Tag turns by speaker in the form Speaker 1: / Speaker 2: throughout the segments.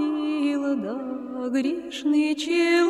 Speaker 1: ходил, да грешный человече,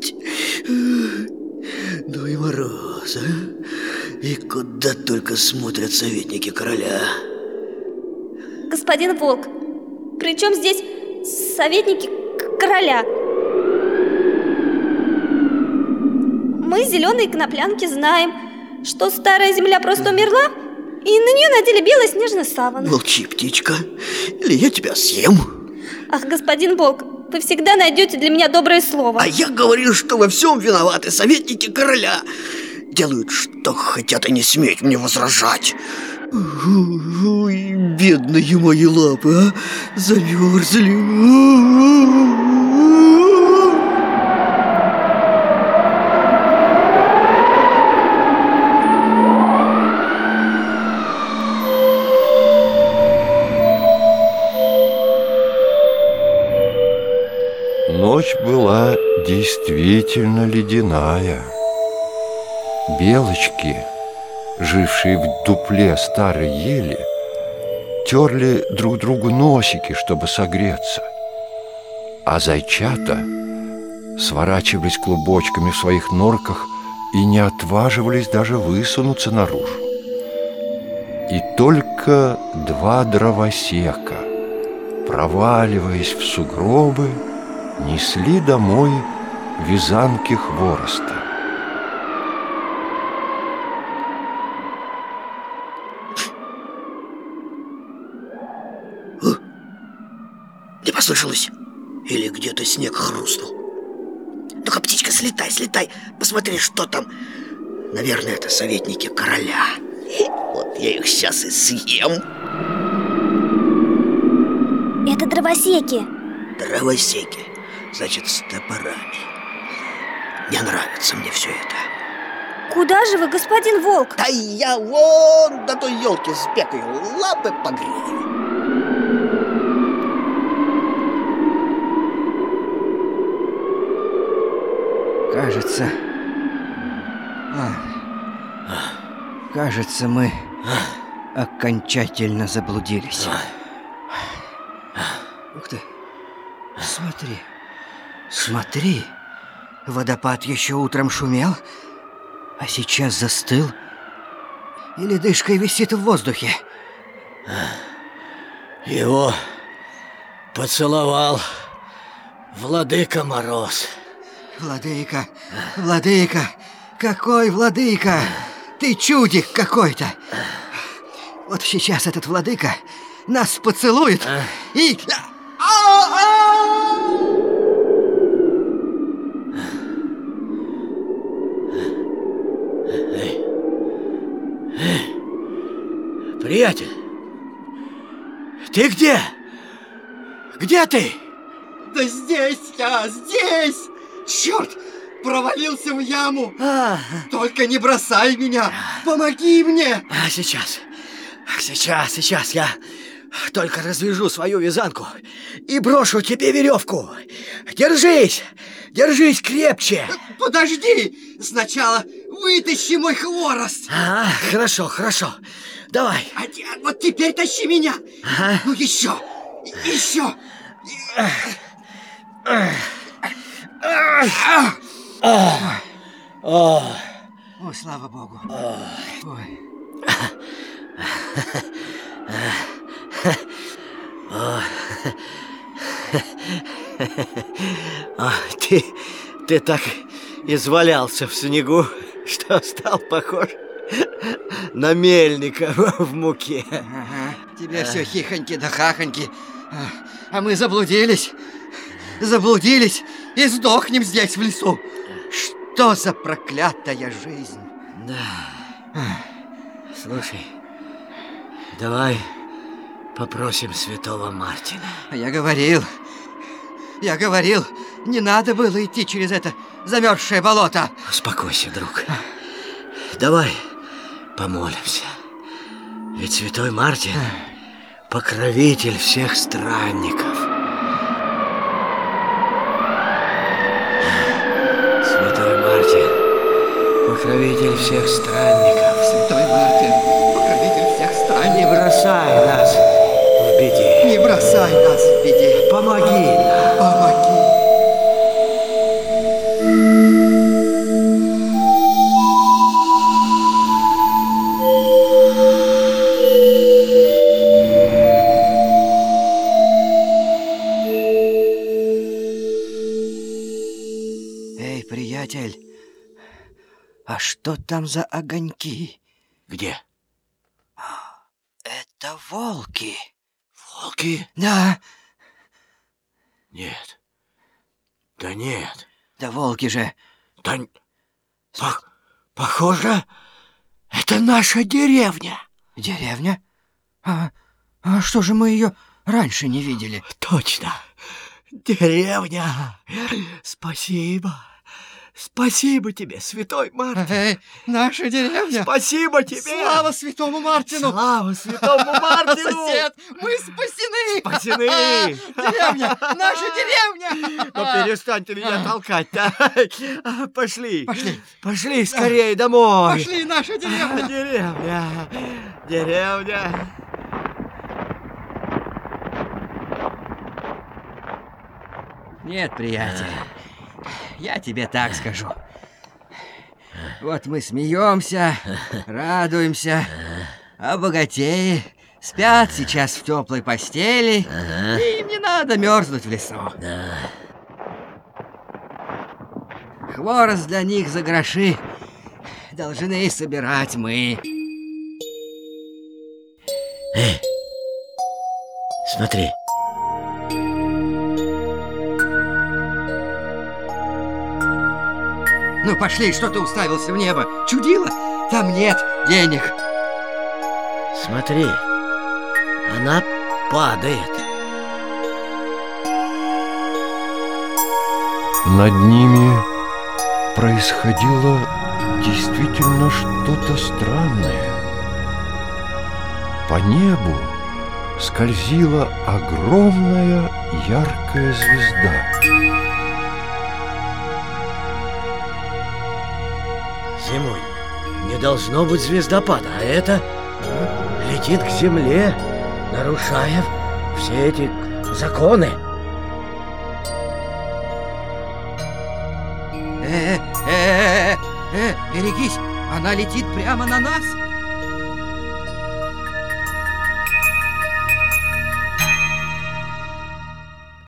Speaker 2: жуть! Ну и мороз, а? И куда только смотрят советники короля.
Speaker 3: Господин Волк, при чем здесь советники короля? Мы, зеленые коноплянки, знаем, что старая земля просто умерла, и на нее надели белый снежный саван.
Speaker 2: Молчи, птичка, или я тебя съем.
Speaker 3: Ах, господин Волк, вы всегда найдете для меня доброе слово.
Speaker 2: А я говорил, что во всем виноваты советники короля. Делают, что хотят, и не смеют мне возражать. Ой, бедные мои лапы, а? Замерзли.
Speaker 4: Ночь была действительно ледяная. Белочки, жившие в дупле старой ели, терли друг другу носики, чтобы согреться. А зайчата сворачивались клубочками в своих норках и не отваживались даже высунуться наружу. И только два дровосека, проваливаясь в сугробы, несли домой вязанки хвороста.
Speaker 2: Не послышалось? Или где-то снег хрустнул? Ну-ка, птичка, слетай, слетай, посмотри, что там. Наверное, это советники короля. Вот я их сейчас и съем.
Speaker 3: Это дровосеки.
Speaker 2: Дровосеки, значит, с топорами. Не нравится мне все это.
Speaker 3: Куда же вы, господин Волк?
Speaker 2: Да я вон до той елки сбегаю, лапы погрею.
Speaker 5: Кажется... а, кажется, мы окончательно заблудились. Ух ты! Смотри, смотри! Водопад еще утром шумел, а сейчас застыл и ледышкой висит в воздухе.
Speaker 2: Его поцеловал Владыка Мороз.
Speaker 5: Владыка, владыка, какой владыка? Ты чудик какой-то. Вот сейчас этот владыка нас поцелует и...
Speaker 2: Приятель, ты где? Где ты?
Speaker 6: Да здесь я, здесь! Черт! Провалился в яму!
Speaker 2: А,
Speaker 6: Только не бросай меня! Помоги мне!
Speaker 2: а, сейчас, сейчас, сейчас я только развяжу свою вязанку и брошу тебе веревку. Держись, держись крепче.
Speaker 6: Подожди! Сначала вытащи мой хворост!
Speaker 2: А, хорошо, хорошо. Давай.
Speaker 6: А те- вот теперь тащи меня!
Speaker 2: Ага.
Speaker 6: Ну еще! Еще!
Speaker 2: О,
Speaker 5: слава богу. Ой.
Speaker 7: Ты, ты так извалялся в снегу, что стал похож на мельника в муке.
Speaker 5: Ага, тебе все хихоньки да хахоньки. А, а мы заблудились. Заблудились и сдохнем здесь, в лесу. Что за проклятая жизнь?
Speaker 7: Да. Слушай, давай попросим святого Мартина.
Speaker 5: А Я говорил, я говорил, не надо было идти через это замерзшее болото.
Speaker 7: Успокойся, друг. Давай помолимся. Ведь святой Мартин – покровитель всех странников. Святой Мартин – покровитель всех странников.
Speaker 5: Святой Мартин, покровитель всех
Speaker 7: Не
Speaker 5: странников,
Speaker 7: бросай нас в беде.
Speaker 5: не бросай нас в беде.
Speaker 7: Помоги нам.
Speaker 5: Приятель, а что там за огоньки?
Speaker 7: Где?
Speaker 5: Это волки.
Speaker 7: Волки?
Speaker 5: Да,
Speaker 7: Нет. Да нет.
Speaker 5: да волки же.
Speaker 7: Да... Пох- Похоже, это наша деревня.
Speaker 5: Деревня? А, а что же мы ее раньше не видели?
Speaker 7: Точно. Деревня. Спасибо. Спасибо тебе, святой Мартин.
Speaker 5: Эй, наша деревня!
Speaker 7: Спасибо тебе.
Speaker 5: Слава святому Мартину!
Speaker 7: Слава святому Мартину.
Speaker 5: Сосед, мы спасены!
Speaker 7: Спасены.
Speaker 5: Деревня! Наша деревня!
Speaker 7: Ну перестань ты меня. А, Пошли.
Speaker 5: Пошли.
Speaker 7: Пошли скорее домой.
Speaker 5: Пошли, наша деревня!
Speaker 7: Деревня. Деревня.
Speaker 5: Нет, приятель, я тебе так скажу. Вот мы смеемся, радуемся, а богатеи спят сейчас в теплой постели, и им не надо мерзнуть в лесу. Хворост для них за гроши должны собирать мы.
Speaker 7: Смотри.
Speaker 5: Ну пошли, что ты уставился в небо? Чудило? Там нет денег.
Speaker 7: Смотри. Она падает.
Speaker 4: Над ними происходило действительно что-то странное. По небу скользила огромная яркая звезда.
Speaker 7: Зимой не должно быть звездопада, а это а, летит к земле, нарушая все эти законы.
Speaker 5: Э, э, э, э, берегись, она летит прямо на нас.